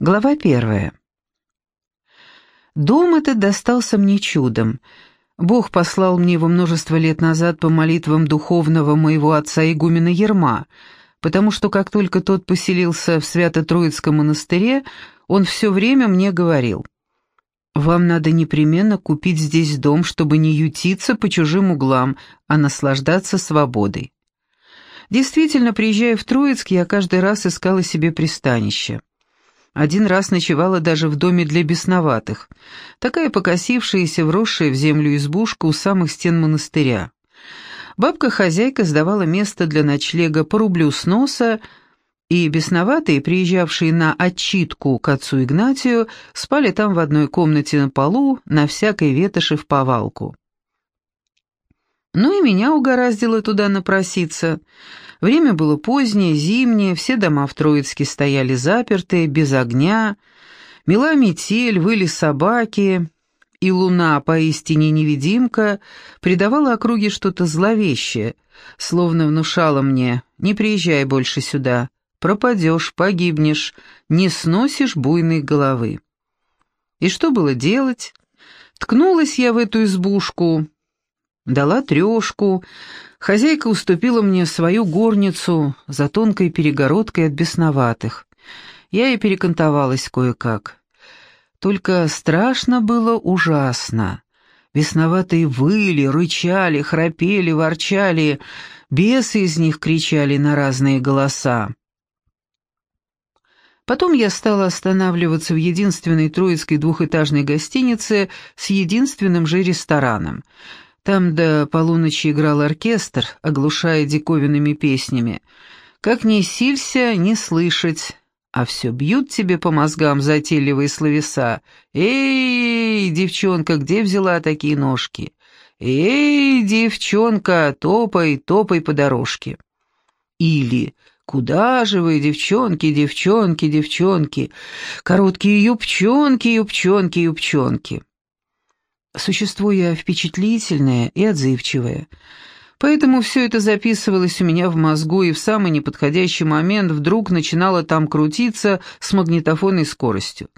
Глава первая. Дом этот достался мне чудом. Бог послал мне его множество лет назад по молитвам духовного моего отца игумена Ерма, потому что как только тот поселился в Свято-Троицком монастыре, он все время мне говорил, «Вам надо непременно купить здесь дом, чтобы не ютиться по чужим углам, а наслаждаться свободой». Действительно, приезжая в Троицк, я каждый раз искала себе пристанище. Один раз ночевала даже в доме для бесноватых. Такая покосившаяся, вросшая в землю избушка у самых стен монастыря. Бабка-хозяйка сдавала место для ночлега по рублю с носа, и бесноватые, приезжавшие на отчитку к отцу Игнатию, спали там в одной комнате на полу, на всякой ветоши в повалку. Ну и меня угораздило туда напроситься — Время было позднее, зимнее, все дома в Троицке стояли запертые, без огня. Мела метель, выли собаки, и луна, поистине невидимка, придавала округе что-то зловещее, словно внушала мне «Не приезжай больше сюда, пропадешь, погибнешь, не сносишь буйной головы». И что было делать? Ткнулась я в эту избушку, дала трешку, Хозяйка уступила мне свою горницу за тонкой перегородкой от бесноватых. Я и перекантовалась кое-как. Только страшно было ужасно. Бесноватые выли, рычали, храпели, ворчали, бесы из них кричали на разные голоса. Потом я стала останавливаться в единственной троицкой двухэтажной гостинице с единственным же рестораном — там до полуночи играл оркестр, оглушая диковинными песнями. Как ни силься, не слышать, а все бьют тебе по мозгам затейливые словеса. «Эй, девчонка, где взяла такие ножки?» «Эй, девчонка, топай, топай по дорожке». Или «Куда же вы, девчонки, девчонки, девчонки? Короткие юбчонки, юбчонки, юбчонки». Существо я впечатлительное и отзывчивое. Поэтому все это записывалось у меня в мозгу, и в самый неподходящий момент вдруг начинало там крутиться с магнитофонной скоростью.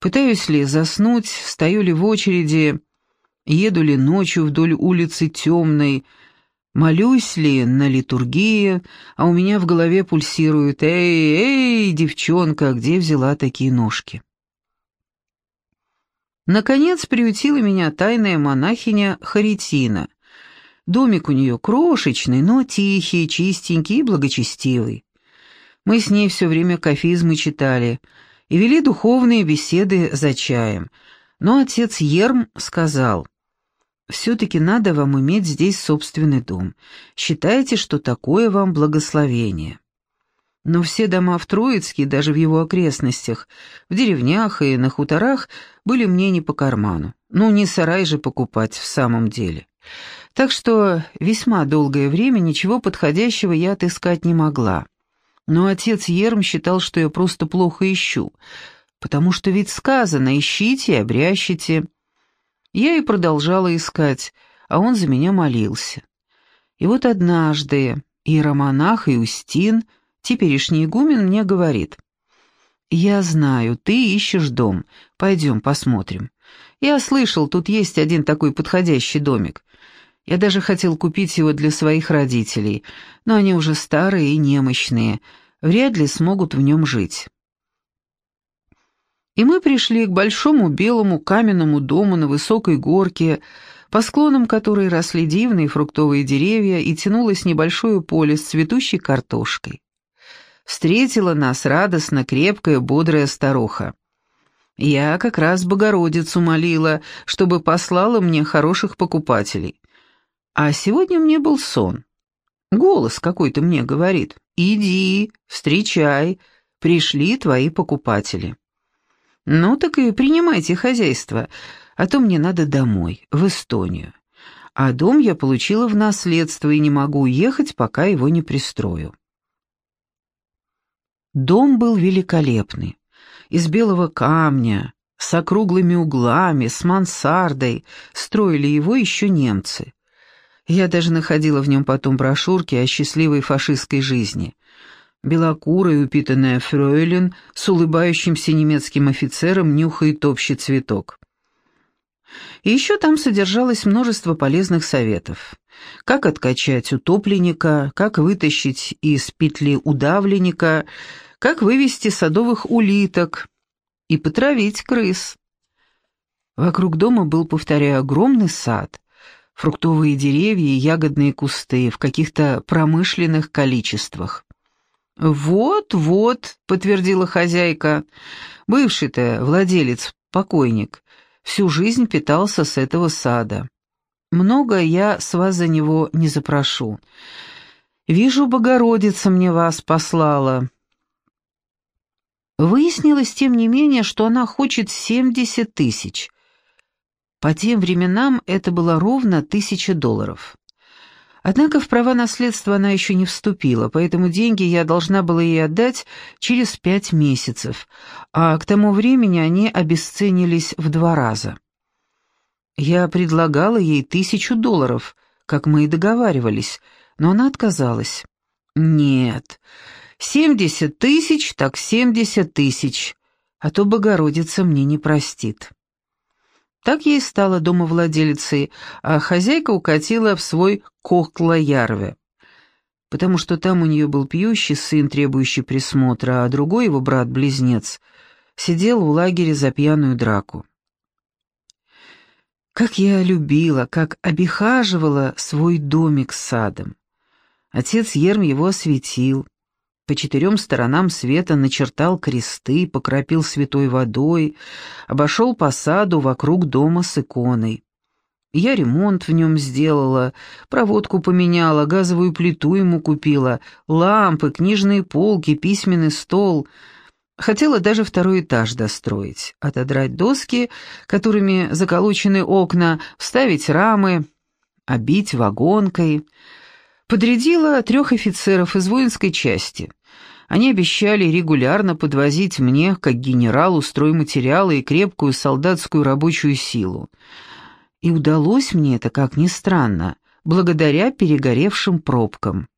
Пытаюсь ли заснуть, стою ли в очереди, еду ли ночью вдоль улицы темной, молюсь ли на литургии, а у меня в голове пульсирует «Эй, эй, девчонка, где взяла такие ножки?» Наконец приютила меня тайная монахиня Харитина. Домик у нее крошечный, но тихий, чистенький и благочестивый. Мы с ней все время кофизмы читали и вели духовные беседы за чаем. Но отец Ерм сказал, «Все-таки надо вам иметь здесь собственный дом. Считайте, что такое вам благословение». Но все дома в Троицке, даже в его окрестностях, в деревнях и на хуторах, были мне не по карману. Ну, не сарай же покупать в самом деле. Так что весьма долгое время ничего подходящего я отыскать не могла. Но отец Ерм считал, что я просто плохо ищу, потому что ведь сказано «ищите и обрящите». Я и продолжала искать, а он за меня молился. И вот однажды иеромонах Иустин — Теперешний игумен мне говорит, «Я знаю, ты ищешь дом. Пойдем посмотрим. Я слышал, тут есть один такой подходящий домик. Я даже хотел купить его для своих родителей, но они уже старые и немощные, вряд ли смогут в нем жить». И мы пришли к большому белому каменному дому на высокой горке, по склонам которой росли дивные фруктовые деревья и тянулось небольшое поле с цветущей картошкой встретила нас радостно крепкая, бодрая старуха. Я как раз Богородицу молила, чтобы послала мне хороших покупателей. А сегодня мне был сон. Голос какой-то мне говорит, «Иди, встречай, пришли твои покупатели». Ну так и принимайте хозяйство, а то мне надо домой, в Эстонию. А дом я получила в наследство и не могу уехать, пока его не пристрою. Дом был великолепный, из белого камня, с округлыми углами, с мансардой, строили его еще немцы. Я даже находила в нем потом брошюрки о счастливой фашистской жизни. Белокурая упитанная фройлен с улыбающимся немецким офицером нюхает общий цветок. И еще там содержалось множество полезных советов. Как откачать утопленника, как вытащить из петли удавленника, как вывести садовых улиток и потравить крыс. Вокруг дома был, повторяю, огромный сад, фруктовые деревья и ягодные кусты в каких-то промышленных количествах. «Вот-вот», — подтвердила хозяйка, — «бывший-то владелец, покойник, всю жизнь питался с этого сада. Много я с вас за него не запрошу. Вижу, Богородица мне вас послала». Выяснилось, тем не менее, что она хочет семьдесят тысяч. По тем временам это было ровно тысяча долларов. Однако в права наследства она еще не вступила, поэтому деньги я должна была ей отдать через пять месяцев, а к тому времени они обесценились в два раза. Я предлагала ей тысячу долларов, как мы и договаривались, но она отказалась. «Нет, семьдесят тысяч, так семьдесят тысяч, а то Богородица мне не простит». Так ей стала домовладелицей, а хозяйка укатила в свой Кохтла-Ярве, потому что там у нее был пьющий сын, требующий присмотра, а другой его брат-близнец сидел в лагере за пьяную драку. Как я любила, как обихаживала свой домик с садом. Отец Ерм его осветил, по четырем сторонам света начертал кресты, покропил святой водой, обошел по саду вокруг дома с иконой. Я ремонт в нем сделала, проводку поменяла, газовую плиту ему купила, лампы, книжные полки, письменный стол. Хотела даже второй этаж достроить, отодрать доски, которыми заколочены окна, вставить рамы, обить вагонкой. Подрядила трех офицеров из воинской части. Они обещали регулярно подвозить мне, как генералу, стройматериалы и крепкую солдатскую рабочую силу. И удалось мне это, как ни странно, благодаря перегоревшим пробкам.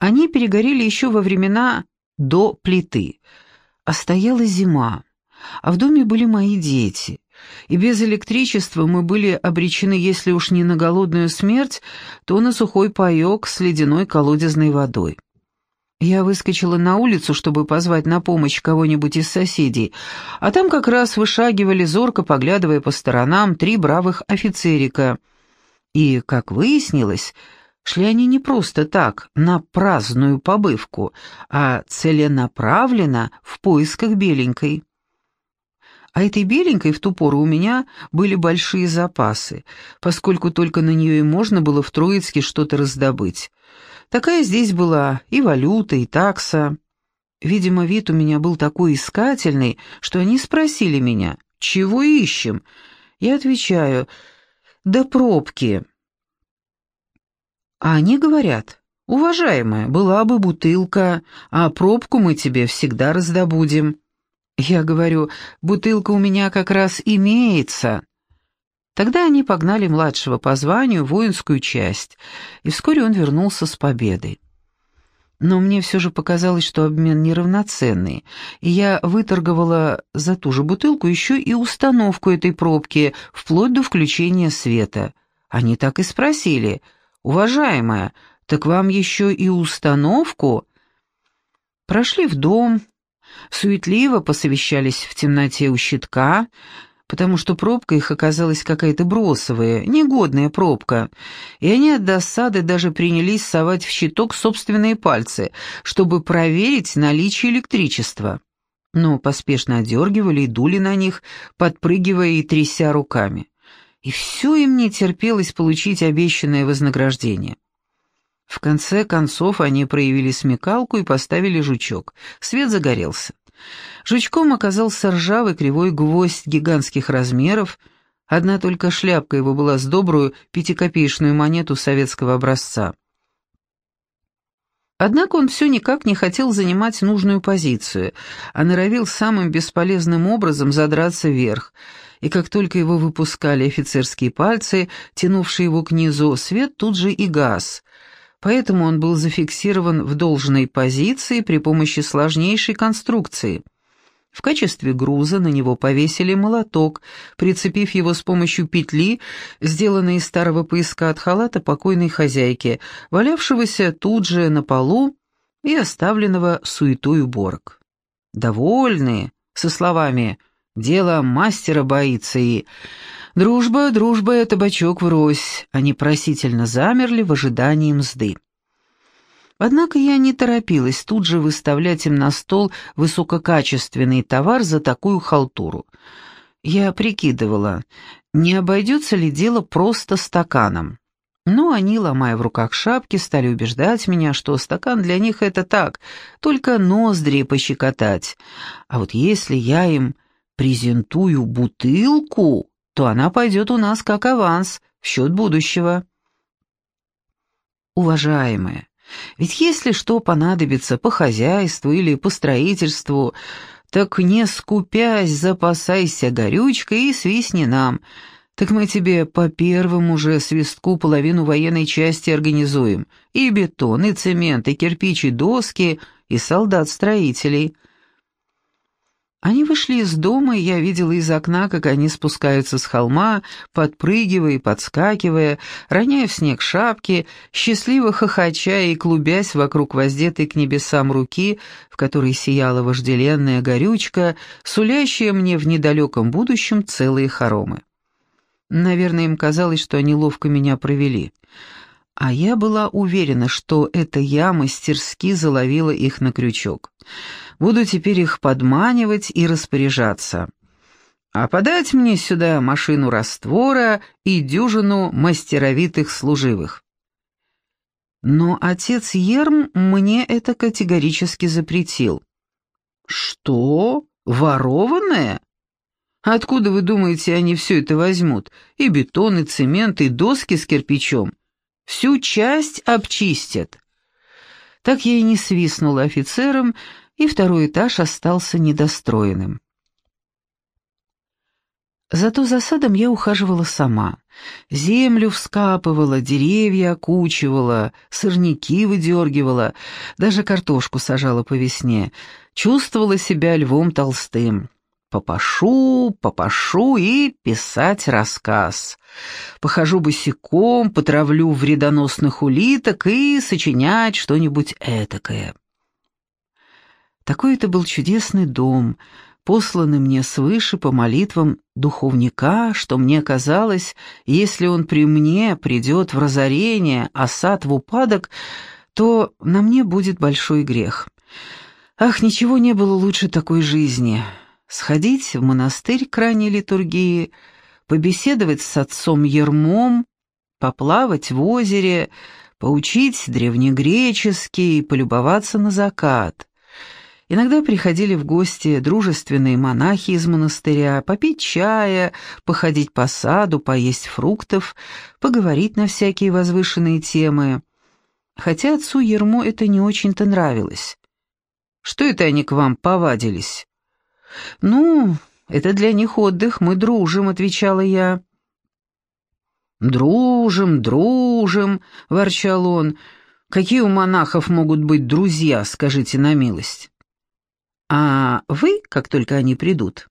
Они перегорели еще во времена до плиты, а стояла зима, а в доме были мои дети, и без электричества мы были обречены, если уж не на голодную смерть, то на сухой паек с ледяной колодезной водой. Я выскочила на улицу, чтобы позвать на помощь кого-нибудь из соседей, а там как раз вышагивали, зорко поглядывая по сторонам, три бравых офицерика. И, как выяснилось, шли они не просто так, на праздную побывку, а целенаправленно в поисках беленькой. А этой беленькой в ту пору у меня были большие запасы, поскольку только на нее и можно было в Троицке что-то раздобыть. Такая здесь была и валюта, и такса. Видимо, вид у меня был такой искательный, что они спросили меня, чего ищем? Я отвечаю, да пробки. А они говорят, уважаемая, была бы бутылка, а пробку мы тебе всегда раздобудем. Я говорю, бутылка у меня как раз имеется. Тогда они погнали младшего по званию в воинскую часть, и вскоре он вернулся с победой. Но мне все же показалось, что обмен неравноценный, и я выторговала за ту же бутылку еще и установку этой пробки, вплоть до включения света. Они так и спросили, «Уважаемая, так вам еще и установку?» Прошли в дом, суетливо посовещались в темноте у щитка, потому что пробка их оказалась какая-то бросовая, негодная пробка, и они от досады даже принялись совать в щиток собственные пальцы, чтобы проверить наличие электричества. Но поспешно одергивали и дули на них, подпрыгивая и тряся руками. И все им не терпелось получить обещанное вознаграждение. В конце концов они проявили смекалку и поставили жучок. Свет загорелся. Жучком оказался ржавый кривой гвоздь гигантских размеров, одна только шляпка его была с добрую пятикопеечную монету советского образца. Однако он все никак не хотел занимать нужную позицию, а норовил самым бесполезным образом задраться вверх, и как только его выпускали офицерские пальцы, тянувшие его к низу, свет тут же и газ. поэтому он был зафиксирован в должной позиции при помощи сложнейшей конструкции. В качестве груза на него повесили молоток, прицепив его с помощью петли, сделанной из старого пояска от халата покойной хозяйки, валявшегося тут же на полу и оставленного суетой уборок. Довольные, со словами «дело мастера боится» и «дружба, дружба, табачок врозь», они просительно замерли в ожидании мзды. Однако я не торопилась тут же выставлять им на стол высококачественный товар за такую халтуру. Я прикидывала, не обойдется ли дело просто стаканом. Но они, ломая в руках шапки, стали убеждать меня, что стакан для них это так, только ноздри пощекотать. А вот если я им презентую бутылку, то она пойдет у нас как аванс в счет будущего. Уважаемые, ведь если что понадобится по хозяйству или по строительству, так не скупясь запасайся горючкой и свистни нам. Так мы тебе по первому же свистку половину военной части организуем. И бетон, и цемент, и кирпич, и доски, и солдат-строителей. Они вышли из дома, и я видела из окна, как они спускаются с холма, подпрыгивая и подскакивая, роняя в снег шапки, счастливо хохоча и клубясь вокруг воздетой к небесам руки, в которой сияла вожделенная горючка, сулящая мне в недалеком будущем целые хоромы. Наверное, им казалось, что они ловко меня провели. А я была уверена, что это я мастерски заловила их на крючок. Буду теперь их подманивать и распоряжаться. А подать мне сюда машину раствора и дюжину мастеровитых служивых. Но отец Ерм мне это категорически запретил. «Что? Ворованное? Откуда, вы думаете, они все это возьмут? И бетон, и цемент, и доски с кирпичом. Всю часть обчистят». Так я и не свистнула офицерам, и второй этаж остался недостроенным. Зато за садом я ухаживала сама. Землю вскапывала, деревья окучивала, сорняки выдергивала, даже картошку сажала по весне. Чувствовала себя львом толстым. Попашу, попашу и писать рассказ. Похожу босиком, потравлю вредоносных улиток и сочинять что-нибудь этакое. Такой это был чудесный дом, посланный мне свыше по молитвам духовника, что мне казалось, если он при мне придет в разорение, а сад в упадок, то на мне будет большой грех. Ах, ничего не было лучше такой жизни. Сходить в монастырь к ранней литургии, побеседовать с отцом Ермом, поплавать в озере, поучить древнегреческий, полюбоваться на закат. Иногда приходили в гости дружественные монахи из монастыря, попить чая, походить по саду, поесть фруктов, поговорить на всякие возвышенные темы. Хотя отцу Ерму это не очень-то нравилось. «Что это они к вам повадились?» «Ну, это для них отдых, мы дружим», — отвечала я. «Дружим, дружим», — ворчал он. «Какие у монахов могут быть друзья, скажите на милость?» А вы, как только они придут,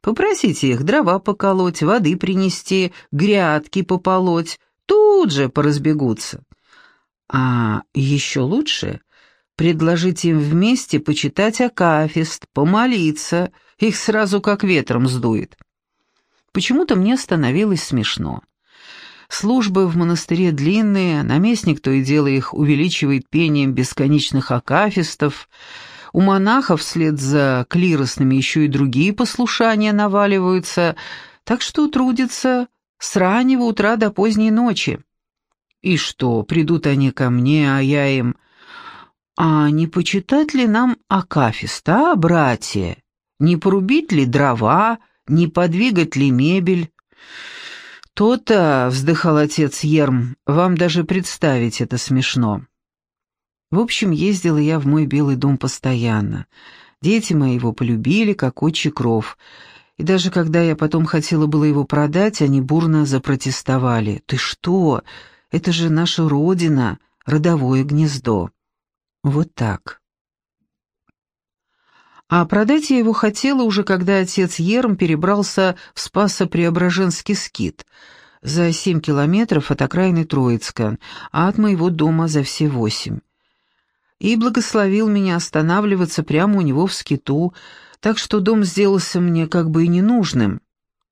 попросите их дрова поколоть, воды принести, грядки пополоть, тут же поразбегутся. А еще лучше предложите им вместе почитать Акафист, помолиться, их сразу как ветром сдует. Почему-то мне становилось смешно. Службы в монастыре длинные, наместник то и дело их увеличивает пением бесконечных акафистов, у монахов вслед за клиросными еще и другие послушания наваливаются, так что трудятся с раннего утра до поздней ночи. И что, придут они ко мне, а я им... А не почитать ли нам Акафиста, братья? Не порубить ли дрова, не подвигать ли мебель? То-то, вздыхал отец Ерм, вам даже представить это смешно. В общем, ездила я в мой белый дом постоянно. Дети мои его полюбили, как отчий кров. И даже когда я потом хотела было его продать, они бурно запротестовали. «Ты что? Это же наша родина, родовое гнездо. Вот так. А продать я его хотела уже, когда отец Ерм перебрался в Спасо-Преображенский скит за семь километров от окраины Троицка, а от моего дома за все восемь. И благословил меня останавливаться прямо у него в скиту, так что дом сделался мне как бы и ненужным.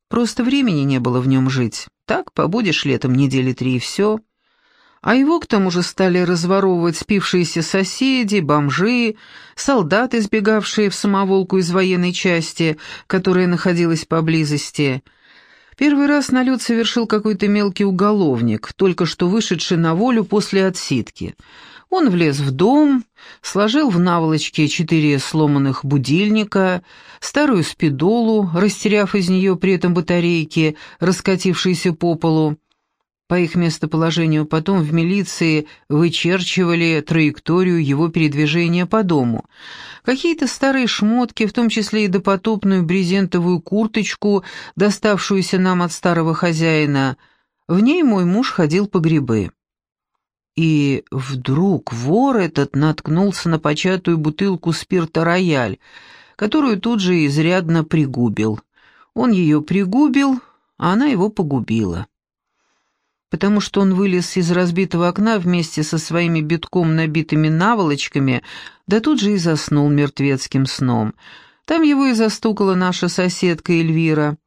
Просто времени не было в нем жить. Так, побудешь летом недели три и все. А его к тому же стали разворовывать спившиеся соседи, бомжи, солдаты, сбегавшие в самоволку из военной части, которая находилась поблизости. Первый раз налет совершил какой-то мелкий уголовник, только что вышедший на волю после отсидки — он влез в дом, сложил в наволочке четыре сломанных будильника, старую спидолу, растеряв из нее при этом батарейки, раскатившиеся по полу. По их местоположению потом в милиции вычерчивали траекторию его передвижения по дому. Какие-то старые шмотки, в том числе и допотопную брезентовую курточку, доставшуюся нам от старого хозяина. В ней мой муж ходил по грибы. И вдруг вор этот наткнулся на початую бутылку спирта «Рояль», которую тут же изрядно пригубил. Он ее пригубил, а она его погубила. Потому что он вылез из разбитого окна вместе со своими битком набитыми наволочками, да тут же и заснул мертвецким сном. Там его и застукала наша соседка Эльвира.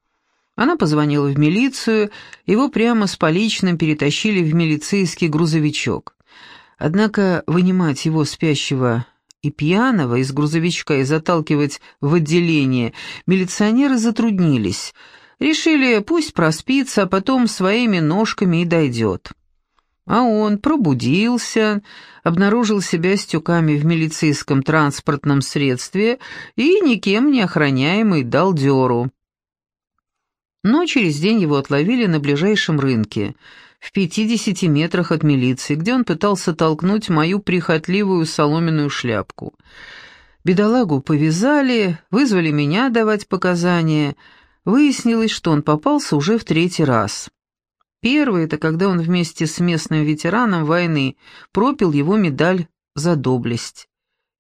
Она позвонила в милицию, его прямо с поличным перетащили в милицейский грузовичок. Однако вынимать его спящего и пьяного из грузовичка и заталкивать в отделение милиционеры затруднились. Решили, пусть проспится, а потом своими ножками и дойдет. А он пробудился, обнаружил себя с тюками в милицейском транспортном средстве и никем не охраняемый дал дёру. Но через день его отловили на ближайшем рынке, в пятидесяти метрах от милиции, где он пытался толкнуть мою прихотливую соломенную шляпку. Бедолагу повязали, вызвали меня давать показания. Выяснилось, что он попался уже в третий раз. Первый — это когда он вместе с местным ветераном войны пропил его медаль за доблесть.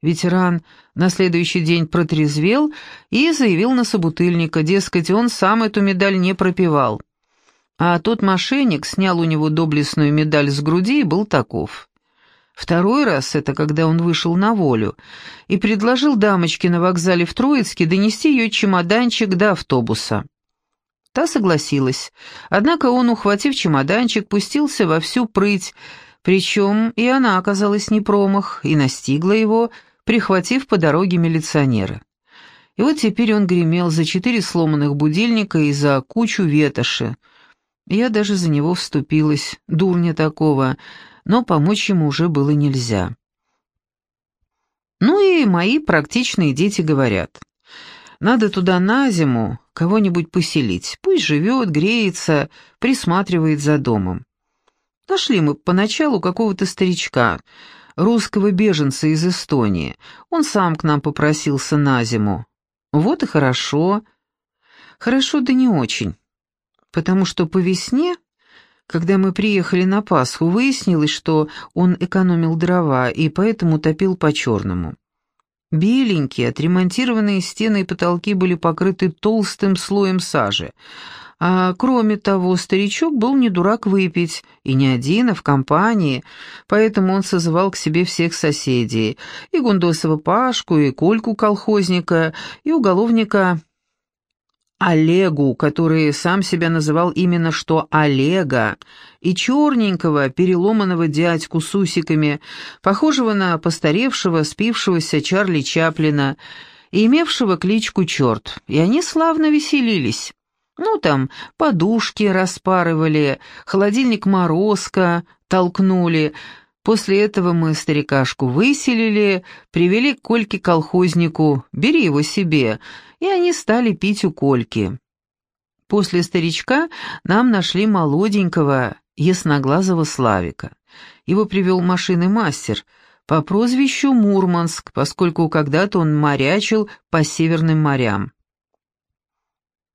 Ветеран на следующий день протрезвел и заявил на собутыльника, дескать, он сам эту медаль не пропивал. А тот мошенник снял у него доблестную медаль с груди и был таков. Второй раз это когда он вышел на волю и предложил дамочке на вокзале в Троицке донести ее чемоданчик до автобуса. Та согласилась, однако он, ухватив чемоданчик, пустился во всю прыть, причем и она оказалась не промах и настигла его, прихватив по дороге милиционера. И вот теперь он гремел за четыре сломанных будильника и за кучу ветоши. Я даже за него вступилась, дурня такого, но помочь ему уже было нельзя. Ну и мои практичные дети говорят. Надо туда на зиму кого-нибудь поселить. Пусть живет, греется, присматривает за домом. Нашли мы поначалу какого-то старичка, русского беженца из Эстонии. Он сам к нам попросился на зиму. Вот и хорошо. Хорошо, да не очень. Потому что по весне, когда мы приехали на Пасху, выяснилось, что он экономил дрова и поэтому топил по-черному. Беленькие, отремонтированные стены и потолки были покрыты толстым слоем сажи, а кроме того, старичок был не дурак выпить, и не один, а в компании, поэтому он созывал к себе всех соседей, и Гундосова Пашку, и Кольку колхозника, и уголовника Олегу, который сам себя называл именно что Олега, и черненького, переломанного дядьку с усиками, похожего на постаревшего, спившегося Чарли Чаплина, и имевшего кличку Черт, и они славно веселились. Ну, там, подушки распарывали, холодильник морозко толкнули. После этого мы старикашку выселили, привели к Кольке-колхознику, бери его себе, и они стали пить у Кольки. После старичка нам нашли молоденького, ясноглазого Славика. Его привел машинный мастер по прозвищу Мурманск, поскольку когда-то он морячил по северным морям.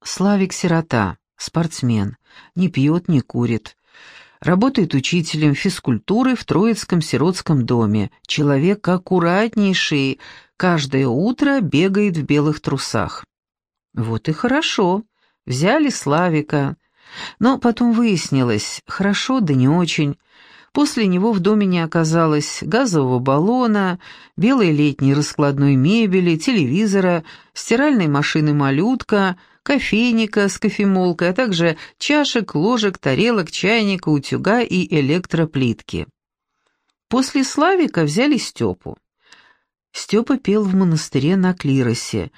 Славик сирота, спортсмен, не пьет, не курит. Работает учителем физкультуры в Троицком сиротском доме. Человек аккуратнейший, каждое утро бегает в белых трусах. Вот и хорошо. Взяли Славика. Но потом выяснилось, хорошо да не очень. После него в доме не оказалось газового баллона, белой летней раскладной мебели, телевизора, стиральной машины-малютка, кофейника с кофемолкой, а также чашек, ложек, тарелок, чайника, утюга и электроплитки. После Славика взяли Степу. Степа пел в монастыре на клиросе,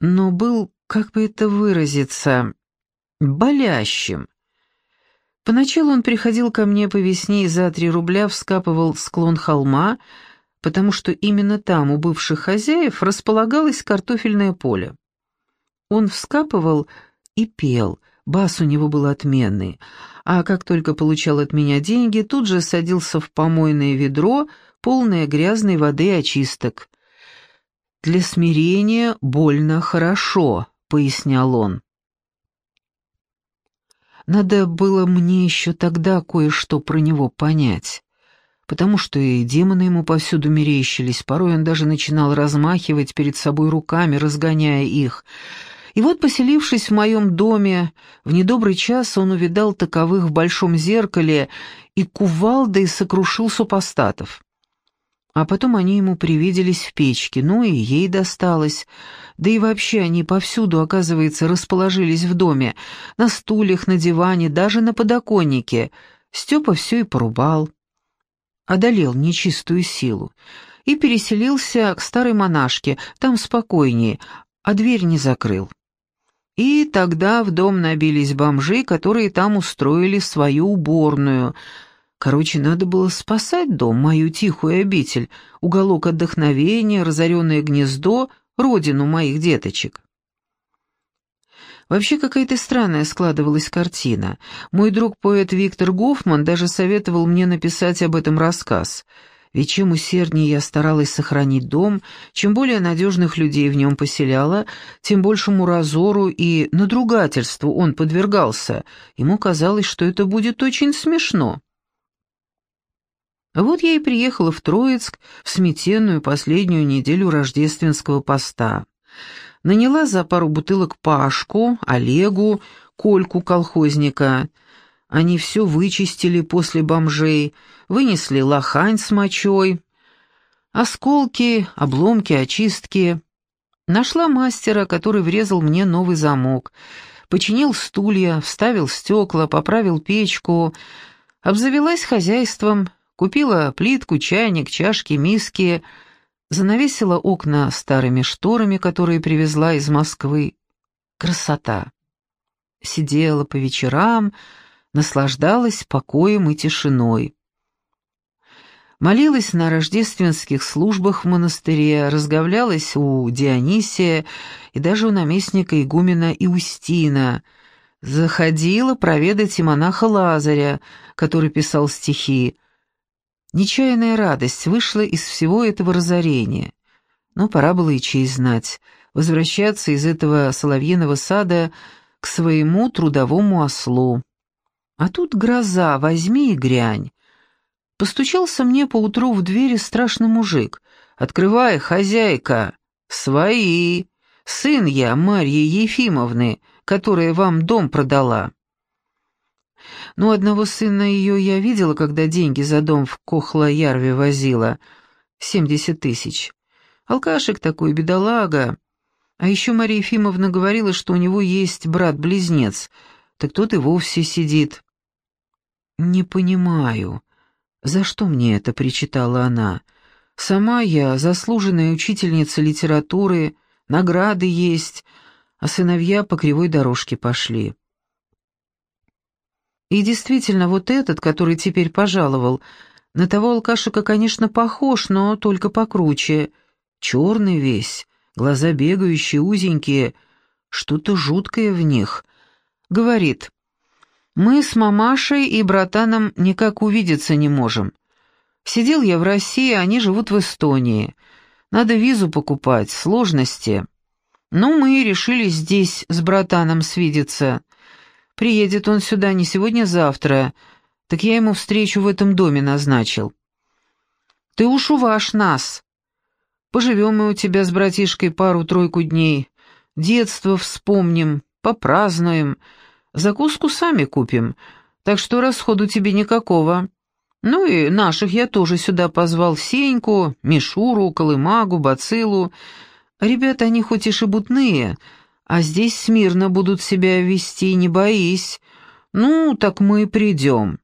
но был, как бы это выразиться, болящим. Поначалу он приходил ко мне по весне и за три рубля вскапывал склон холма, потому что именно там у бывших хозяев располагалось картофельное поле. Он вскапывал и пел, бас у него был отменный, а как только получал от меня деньги, тут же садился в помойное ведро, полное грязной воды и очисток. «Для смирения больно хорошо», — пояснял он. Надо было мне еще тогда кое-что про него понять, потому что и демоны ему повсюду мерещились, порой он даже начинал размахивать перед собой руками, разгоняя их. И вот, поселившись в моем доме, в недобрый час он увидал таковых в большом зеркале и кувалдой сокрушил супостатов. А потом они ему привиделись в печке, ну и ей досталось. Да и вообще они повсюду, оказывается, расположились в доме. На стульях, на диване, даже на подоконнике. Степа все и порубал. Одолел нечистую силу. И переселился к старой монашке, там спокойнее, а дверь не закрыл. И тогда в дом набились бомжи, которые там устроили свою уборную — Короче, надо было спасать дом, мою тихую обитель, уголок отдохновения, разоренное гнездо, родину моих деточек. Вообще какая-то странная складывалась картина. Мой друг-поэт Виктор Гофман даже советовал мне написать об этом рассказ. Ведь чем усерднее я старалась сохранить дом, чем более надежных людей в нем поселяла, тем большему разору и надругательству он подвергался. Ему казалось, что это будет очень смешно. Вот я и приехала в Троицк в сметенную последнюю неделю рождественского поста. Наняла за пару бутылок Пашку, Олегу, Кольку колхозника. Они все вычистили после бомжей, вынесли лохань с мочой, осколки, обломки, очистки. Нашла мастера, который врезал мне новый замок, починил стулья, вставил стекла, поправил печку, обзавелась хозяйством — Купила плитку, чайник, чашки, миски, занавесила окна старыми шторами, которые привезла из Москвы. Красота. Сидела по вечерам, наслаждалась покоем и тишиной. Молилась на рождественских службах в монастыре, разговлялась у Дионисия и даже у наместника игумена Иустина, заходила проведать и монаха Лазаря, который писал стихи, Нечаянная радость вышла из всего этого разорения. Но пора было и честь знать, возвращаться из этого соловьиного сада к своему трудовому ослу. А тут гроза, возьми и грянь. Постучался мне поутру в двери страшный мужик. «Открывай, хозяйка!» «Свои! Сын я, Марьи Ефимовны, которая вам дом продала». Ну, одного сына ее я видела, когда деньги за дом в Кохла-Ярве возила. Семьдесят тысяч. Алкашек такой, бедолага. А еще Мария Ефимовна говорила, что у него есть брат-близнец. Так тот и вовсе сидит. «Не понимаю, за что мне это?» — причитала она. «Сама я заслуженная учительница литературы, награды есть, а сыновья по кривой дорожке пошли». И действительно, вот этот, который теперь пожаловал, на того алкашика, конечно, похож, но только покруче. Черный весь, глаза бегающие, узенькие, что-то жуткое в них. Говорит, мы с мамашей и братаном никак увидеться не можем. Сидел я в России, они живут в Эстонии. Надо визу покупать, сложности. Ну, мы решили здесь с братаном свидеться. Приедет он сюда не сегодня-завтра, Так я ему встречу в этом доме назначил. Ты уж уваж нас. Поживем мы у тебя с братишкой пару-тройку дней. Детство вспомним, попразднуем. Закуску сами купим, так что расходу тебе никакого. Ну и наших я тоже сюда позвал Сеньку, Мишуру, Колымагу, Бацилу. Ребята, они хоть и шебутные, а здесь смирно будут себя вести, не боись. Ну, так мы придем.